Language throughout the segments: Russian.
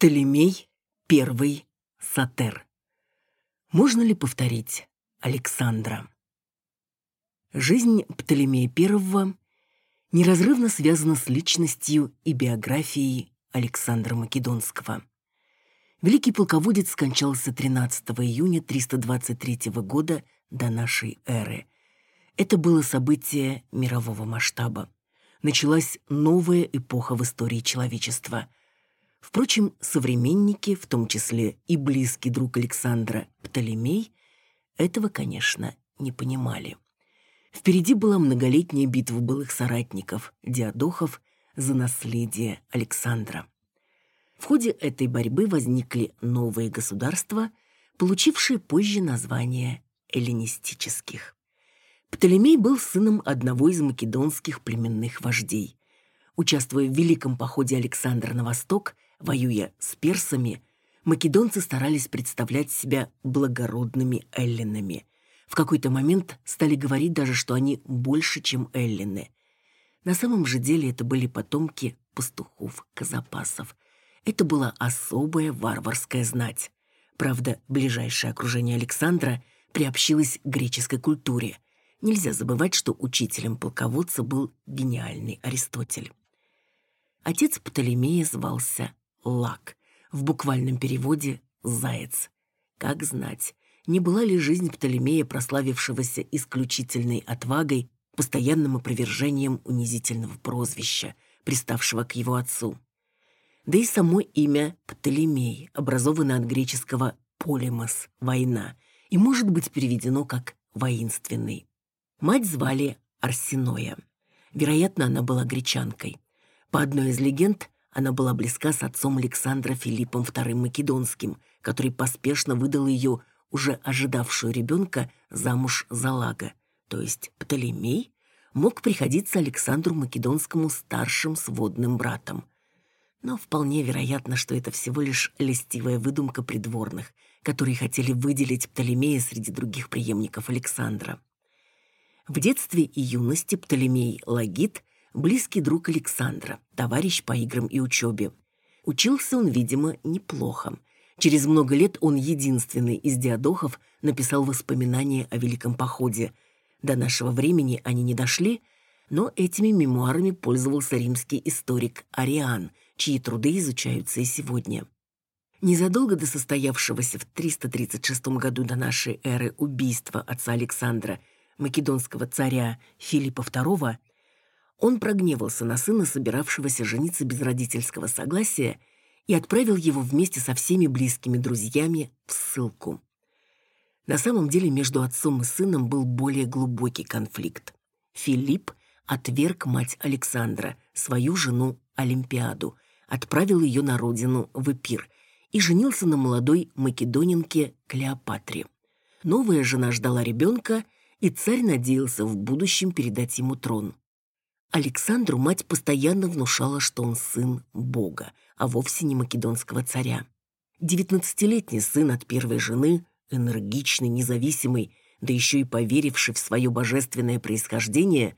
Птолемей I Сатер. Можно ли повторить Александра? Жизнь Птолемея I неразрывно связана с личностью и биографией Александра Македонского. Великий полководец скончался 13 июня 323 года до нашей эры. Это было событие мирового масштаба. Началась новая эпоха в истории человечества – Впрочем, современники, в том числе и близкий друг Александра Птолемей, этого, конечно, не понимали. Впереди была многолетняя битва былых соратников, диадохов, за наследие Александра. В ходе этой борьбы возникли новые государства, получившие позже название эллинистических. Птолемей был сыном одного из македонских племенных вождей. Участвуя в великом походе Александра на восток, Воюя с персами, македонцы старались представлять себя благородными эллинами. В какой-то момент стали говорить даже, что они больше, чем эллины. На самом же деле это были потомки пастухов, казапасов. Это была особая варварская знать. Правда, ближайшее окружение Александра приобщилось к греческой культуре. Нельзя забывать, что учителем полководца был гениальный Аристотель. Отец Птолемея звался Лак. В буквальном переводе «заяц». Как знать, не была ли жизнь Птолемея, прославившегося исключительной отвагой, постоянным опровержением унизительного прозвища, приставшего к его отцу. Да и само имя Птолемей образовано от греческого «полемос» — «война» и может быть переведено как «воинственный». Мать звали Арсеноя. Вероятно, она была гречанкой. По одной из легенд, она была близка с отцом Александра Филиппом II Македонским, который поспешно выдал ее, уже ожидавшую ребенка, замуж за Лага. То есть Птолемей мог приходиться Александру Македонскому старшим сводным братом. Но вполне вероятно, что это всего лишь листивая выдумка придворных, которые хотели выделить Птолемея среди других преемников Александра. В детстве и юности Птолемей Лагит близкий друг Александра, товарищ по играм и учебе. Учился он, видимо, неплохо. Через много лет он единственный из диадохов написал воспоминания о Великом Походе. До нашего времени они не дошли, но этими мемуарами пользовался римский историк Ариан, чьи труды изучаются и сегодня. Незадолго до состоявшегося в 336 году до нашей эры убийства отца Александра, македонского царя Филиппа II, он прогневался на сына, собиравшегося жениться без родительского согласия, и отправил его вместе со всеми близкими друзьями в ссылку. На самом деле между отцом и сыном был более глубокий конфликт. Филипп отверг мать Александра, свою жену Олимпиаду, отправил ее на родину в Эпир и женился на молодой македонинке Клеопатре. Новая жена ждала ребенка, и царь надеялся в будущем передать ему трон. Александру мать постоянно внушала, что он сын Бога, а вовсе не македонского царя. Девятнадцатилетний сын от первой жены, энергичный, независимый, да еще и поверивший в свое божественное происхождение,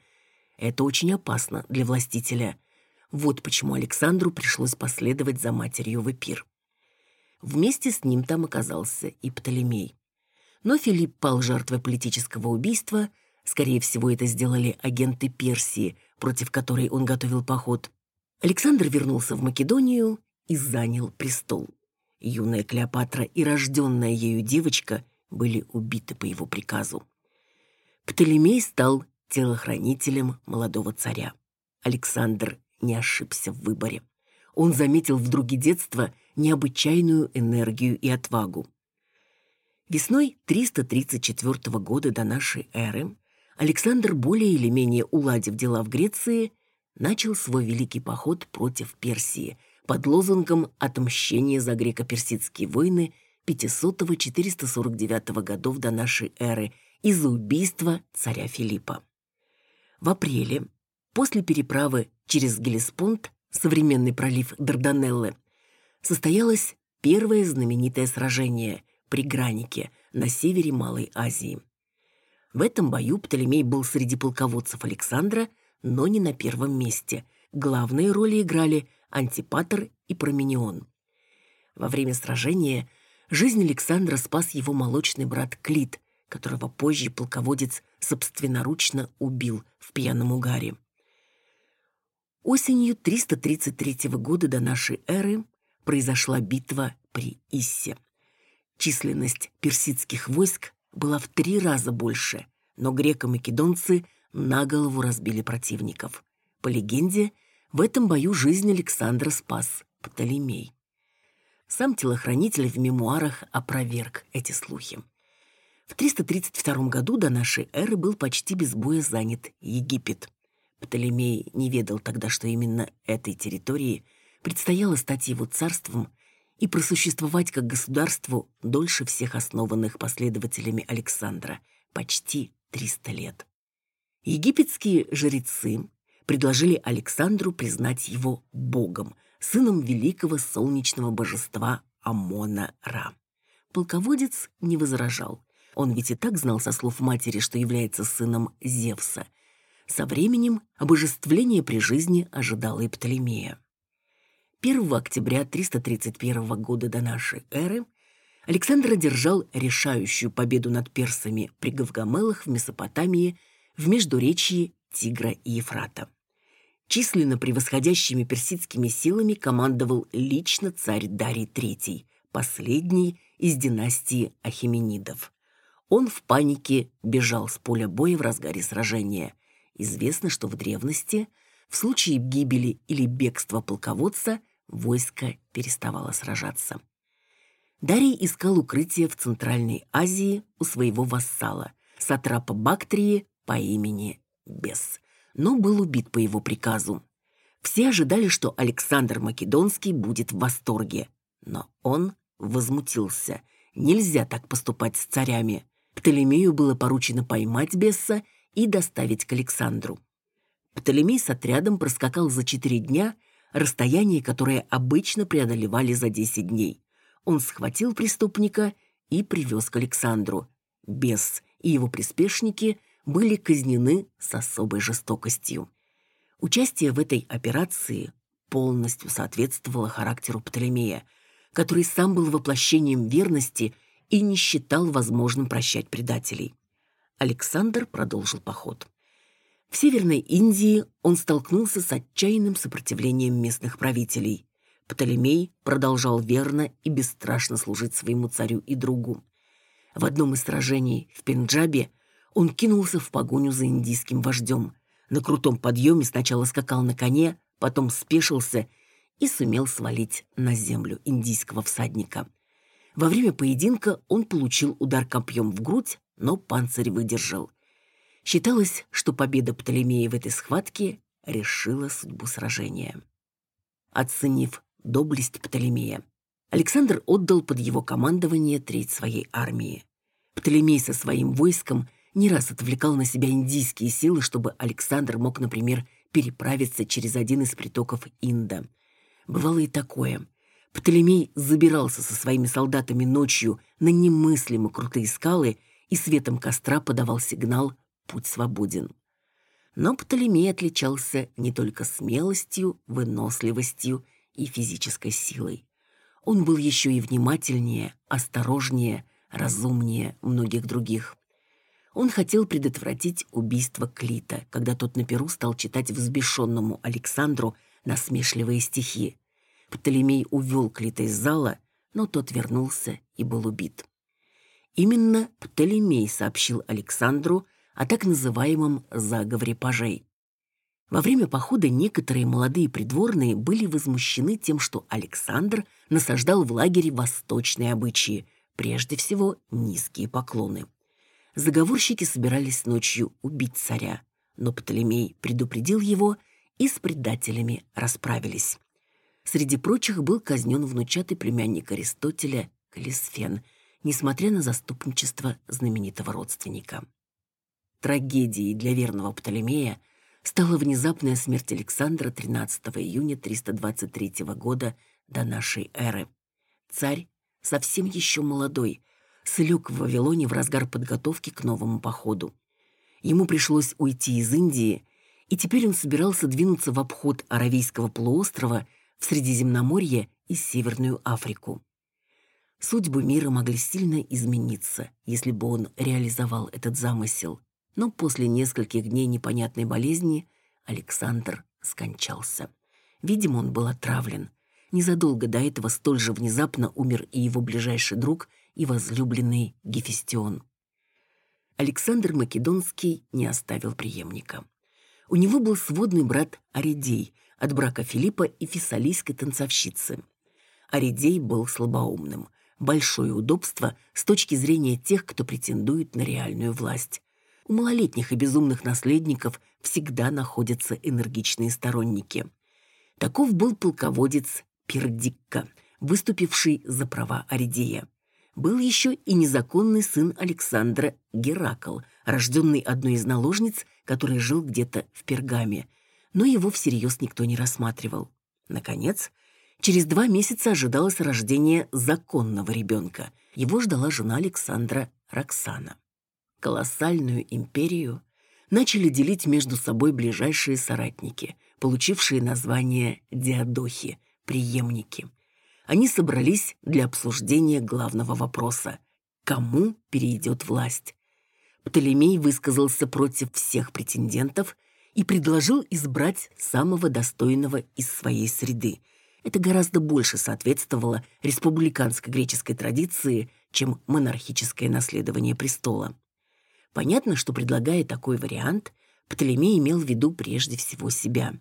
это очень опасно для властителя. Вот почему Александру пришлось последовать за матерью в Эпир. Вместе с ним там оказался и Птолемей. Но Филипп пал жертвой политического убийства, скорее всего, это сделали агенты Персии – против которой он готовил поход, Александр вернулся в Македонию и занял престол. Юная Клеопатра и рожденная ею девочка были убиты по его приказу. Птолемей стал телохранителем молодого царя. Александр не ошибся в выборе. Он заметил в друге детства необычайную энергию и отвагу. Весной 334 года до нашей эры Александр, более или менее уладив дела в Греции, начал свой великий поход против Персии под лозунгом «Отмщение за греко-персидские войны» 500-449 годов до нашей эры из-за убийства царя Филиппа. В апреле, после переправы через Гелеспонд, современный пролив Дарданеллы, состоялось первое знаменитое сражение при Гранике на севере Малой Азии. В этом бою Птолемей был среди полководцев Александра, но не на первом месте. Главные роли играли Антипатр и Променион. Во время сражения жизнь Александра спас его молочный брат Клит, которого позже полководец собственноручно убил в пьяном угаре. Осенью 333 года до нашей эры произошла битва при Иссе. Численность персидских войск была в три раза больше, но греко-македонцы на голову разбили противников. По легенде, в этом бою жизнь Александра спас Птолемей. Сам телохранитель в мемуарах опроверг эти слухи. В 332 году до нашей эры был почти без боя занят Египет. Птолемей не ведал тогда, что именно этой территории предстояло стать его царством и просуществовать как государству дольше всех основанных последователями Александра, почти 300 лет. Египетские жрецы предложили Александру признать его богом, сыном великого солнечного божества Амона-Ра. Полководец не возражал. Он ведь и так знал со слов матери, что является сыном Зевса. Со временем обожествление при жизни ожидало и Птолемея. 1 октября 331 года до нашей эры Александр одержал решающую победу над персами при Гавгамелах в Месопотамии в междуречии Тигра и Ефрата. Численно превосходящими персидскими силами командовал лично царь Дарий III, последний из династии Ахименидов. Он в панике бежал с поля боя в разгаре сражения. Известно, что в древности в случае гибели или бегства полководца войско переставало сражаться. Дарий искал укрытие в Центральной Азии у своего вассала, сатрапа Бактрии по имени Бес, но был убит по его приказу. Все ожидали, что Александр Македонский будет в восторге, но он возмутился. Нельзя так поступать с царями. Птолемею было поручено поймать Бесса и доставить к Александру. Птолемей с отрядом проскакал за четыре дня расстояние, которое обычно преодолевали за десять дней. Он схватил преступника и привез к Александру. Бес и его приспешники – были казнены с особой жестокостью. Участие в этой операции полностью соответствовало характеру Птолемея, который сам был воплощением верности и не считал возможным прощать предателей. Александр продолжил поход. В Северной Индии он столкнулся с отчаянным сопротивлением местных правителей. Птолемей продолжал верно и бесстрашно служить своему царю и другу. В одном из сражений в Пенджабе он кинулся в погоню за индийским вождем. На крутом подъеме сначала скакал на коне, потом спешился и сумел свалить на землю индийского всадника. Во время поединка он получил удар копьем в грудь, но панцирь выдержал. Считалось, что победа Птолемея в этой схватке решила судьбу сражения. Оценив доблесть Птолемея, Александр отдал под его командование треть своей армии. Птолемей со своим войском – не раз отвлекал на себя индийские силы, чтобы Александр мог, например, переправиться через один из притоков Инда. Бывало и такое. Птолемей забирался со своими солдатами ночью на немыслимо крутые скалы и светом костра подавал сигнал «Путь свободен». Но Птолемей отличался не только смелостью, выносливостью и физической силой. Он был еще и внимательнее, осторожнее, разумнее многих других. Он хотел предотвратить убийство Клита, когда тот на Перу стал читать взбешенному Александру насмешливые стихи. Птолемей увел Клита из зала, но тот вернулся и был убит. Именно Птолемей сообщил Александру о так называемом заговоре пажей. Во время похода некоторые молодые придворные были возмущены тем, что Александр насаждал в лагере восточные обычаи, прежде всего низкие поклоны заговорщики собирались ночью убить царя, но Птолемей предупредил его, и с предателями расправились. Среди прочих был казнен внучатый племянник Аристотеля Калисфен, несмотря на заступничество знаменитого родственника. Трагедией для верного Птолемея стала внезапная смерть Александра 13 июня 323 года до нашей эры. Царь, совсем еще молодой, слег в Вавилоне в разгар подготовки к новому походу. Ему пришлось уйти из Индии, и теперь он собирался двинуться в обход Аравийского полуострова в Средиземноморье и Северную Африку. Судьбы мира могли сильно измениться, если бы он реализовал этот замысел. Но после нескольких дней непонятной болезни Александр скончался. Видимо, он был отравлен. Незадолго до этого столь же внезапно умер и его ближайший друг, и возлюбленный Гефестион. Александр Македонский не оставил преемника. У него был сводный брат Аридей от брака Филиппа и фессалийской танцовщицы. Аридей был слабоумным – большое удобство с точки зрения тех, кто претендует на реальную власть. Малолетних и безумных наследников всегда находятся энергичные сторонники. Таков был полководец Пердикка, выступивший за права Аридея. Был еще и незаконный сын Александра Геракл, рожденный одной из наложниц, который жил где-то в Пергаме, но его всерьез никто не рассматривал. Наконец, Через два месяца ожидалось рождение законного ребенка. Его ждала жена Александра Роксана. Колоссальную империю начали делить между собой ближайшие соратники, получившие название диадохи, преемники. Они собрались для обсуждения главного вопроса – кому перейдет власть? Птолемей высказался против всех претендентов и предложил избрать самого достойного из своей среды – это гораздо больше соответствовало республиканской греческой традиции, чем монархическое наследование престола. Понятно, что предлагая такой вариант, Птолемей имел в виду прежде всего себя,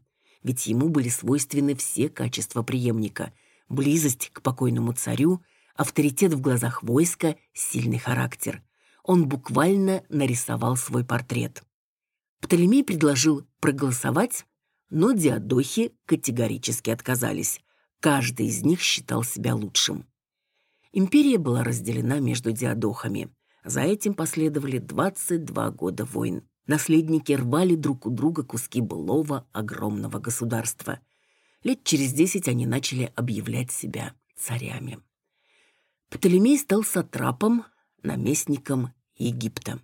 ведь ему были свойственны все качества преемника: близость к покойному царю, авторитет в глазах войска, сильный характер. Он буквально нарисовал свой портрет. Птолемей предложил проголосовать, но диадохи категорически отказались. Каждый из них считал себя лучшим. Империя была разделена между диадохами. За этим последовали 22 года войн. Наследники рвали друг у друга куски былого огромного государства. Лет через десять они начали объявлять себя царями. Птолемей стал сатрапом, наместником Египта.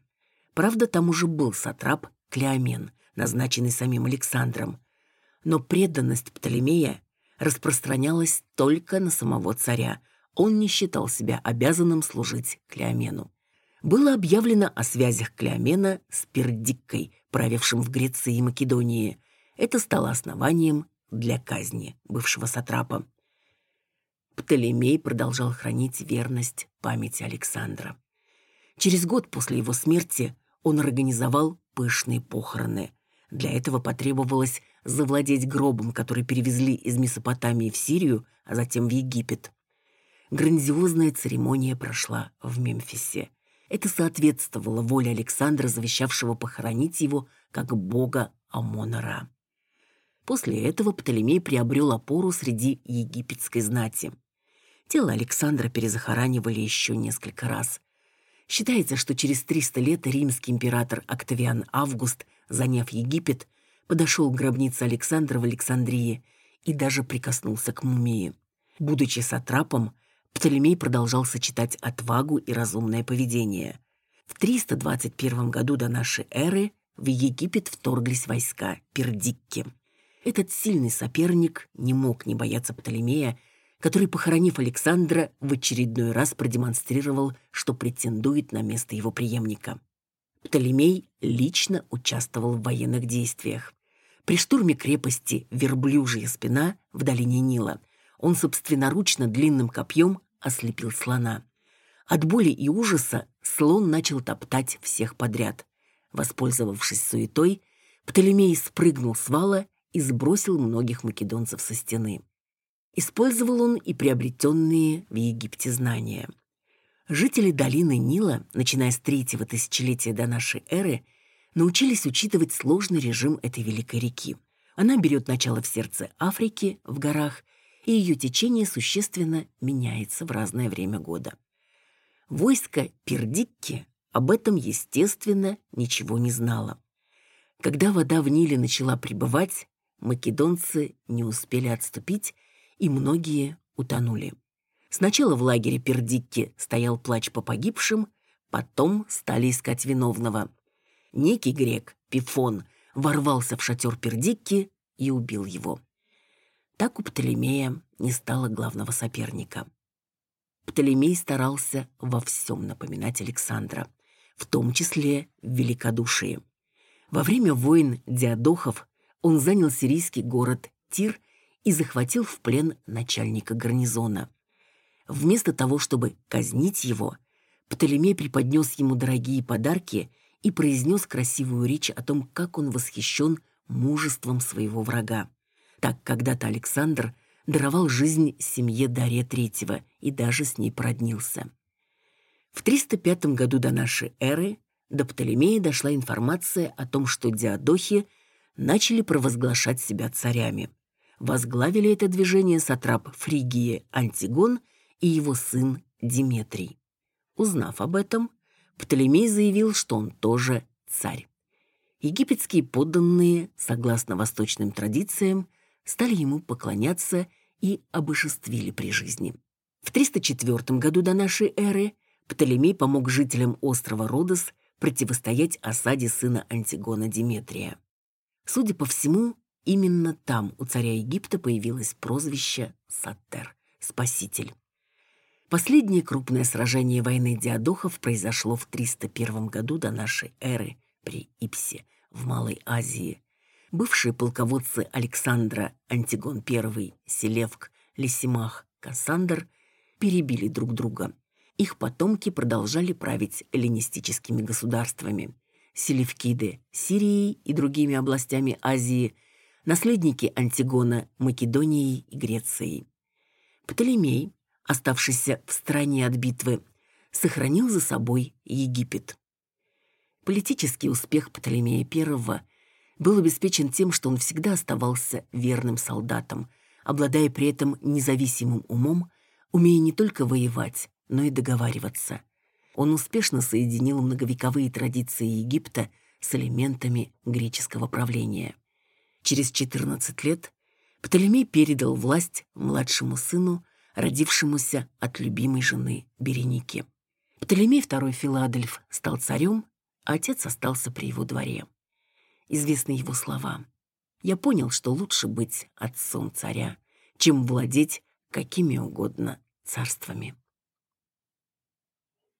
Правда, там уже был сатрап Клеомен, назначенный самим Александром. Но преданность Птолемея распространялась только на самого царя. Он не считал себя обязанным служить Клеомену. Было объявлено о связях Клеомена с Пердиккой, правившим в Греции и Македонии. Это стало основанием для казни бывшего сатрапа. Птолемей продолжал хранить верность памяти Александра. Через год после его смерти он организовал пышные похороны. Для этого потребовалось завладеть гробом, который перевезли из Месопотамии в Сирию, а затем в Египет. Грандиозная церемония прошла в Мемфисе. Это соответствовало воле Александра, завещавшего похоронить его как бога Амона-Ра. После этого Птолемей приобрел опору среди египетской знати. Тело Александра перезахоранивали еще несколько раз. Считается, что через 300 лет римский император Октавиан Август, заняв Египет, подошел к гробнице Александра в Александрии и даже прикоснулся к мумии. Будучи сатрапом, Птолемей продолжал сочетать отвагу и разумное поведение. В 321 году до нашей эры в Египет вторглись войска Пердикки. Этот сильный соперник не мог не бояться Птолемея, который, похоронив Александра, в очередной раз продемонстрировал, что претендует на место его преемника. Птолемей лично участвовал в военных действиях. При штурме крепости Верблюжья спина в долине Нила он собственноручно длинным копьем ослепил слона. От боли и ужаса слон начал топтать всех подряд. Воспользовавшись суетой, Птолемей спрыгнул с вала и сбросил многих македонцев со стены. Использовал он и приобретенные в Египте знания. Жители долины Нила, начиная с третьего тысячелетия до нашей эры, научились учитывать сложный режим этой великой реки. Она берет начало в сердце Африки, в горах, и ее течение существенно меняется в разное время года. Войско Пердикки об этом, естественно, ничего не знало. Когда вода в Ниле начала прибывать, македонцы не успели отступить, и многие утонули. Сначала в лагере Пердикки стоял плач по погибшим, потом стали искать виновного. Некий грек, Пифон, ворвался в шатер Пердикки и убил его. Так у Птолемея не стало главного соперника. Птолемей старался во всем напоминать Александра, в том числе в великодушии. Во время войн Диадохов он занял сирийский город Тир и захватил в плен начальника гарнизона. Вместо того, чтобы казнить его, Птолемей преподнес ему дорогие подарки и произнес красивую речь о том, как он восхищен мужеством своего врага. Так когда-то Александр даровал жизнь семье Дарья III и даже с ней породнился. В 305 году до нашей эры до Птолемея дошла информация о том, что диадохи начали провозглашать себя царями. Возглавили это движение сатрап Фригии Антигон и его сын Диметрий. Узнав об этом, Птолемей заявил, что он тоже царь. Египетские подданные, согласно восточным традициям, стали ему поклоняться и обожествили при жизни. В 304 году до нашей эры Птолемей помог жителям острова Родос противостоять осаде сына Антигона Диметрия. Судя по всему, именно там у царя Египта появилось прозвище Саттер – Спаситель. Последнее крупное сражение войны Диадохов произошло в 301 году до нашей эры при Ипсе в Малой Азии. Бывшие полководцы Александра, Антигон I, Селевк, Лисимах, Кассандр перебили друг друга. Их потомки продолжали править эллинистическими государствами. Селевкиды – Сирией и другими областями Азии, наследники Антигона – Македонией и Грецией. Птолемей оставшийся в стороне от битвы, сохранил за собой Египет. Политический успех Птолемея I был обеспечен тем, что он всегда оставался верным солдатом, обладая при этом независимым умом, умея не только воевать, но и договариваться. Он успешно соединил многовековые традиции Египта с элементами греческого правления. Через 14 лет Птолемей передал власть младшему сыну родившемуся от любимой жены Береники. Птолемей II Филадельф стал царем, а отец остался при его дворе. Известны его слова. «Я понял, что лучше быть отцом царя, чем владеть какими угодно царствами».